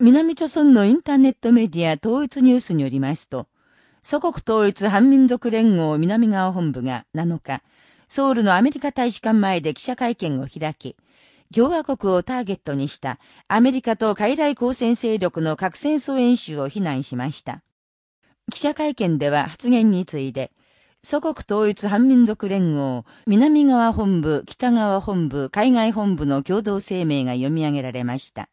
南朝村のインターネットメディア統一ニュースによりますと、祖国統一反民族連合南側本部が7日、ソウルのアメリカ大使館前で記者会見を開き、共和国をターゲットにしたアメリカと海来交戦勢力の核戦争演習を非難しました。記者会見では発言に次いで、祖国統一反民族連合、南側本部、北側本部、海外本部の共同声明が読み上げられました。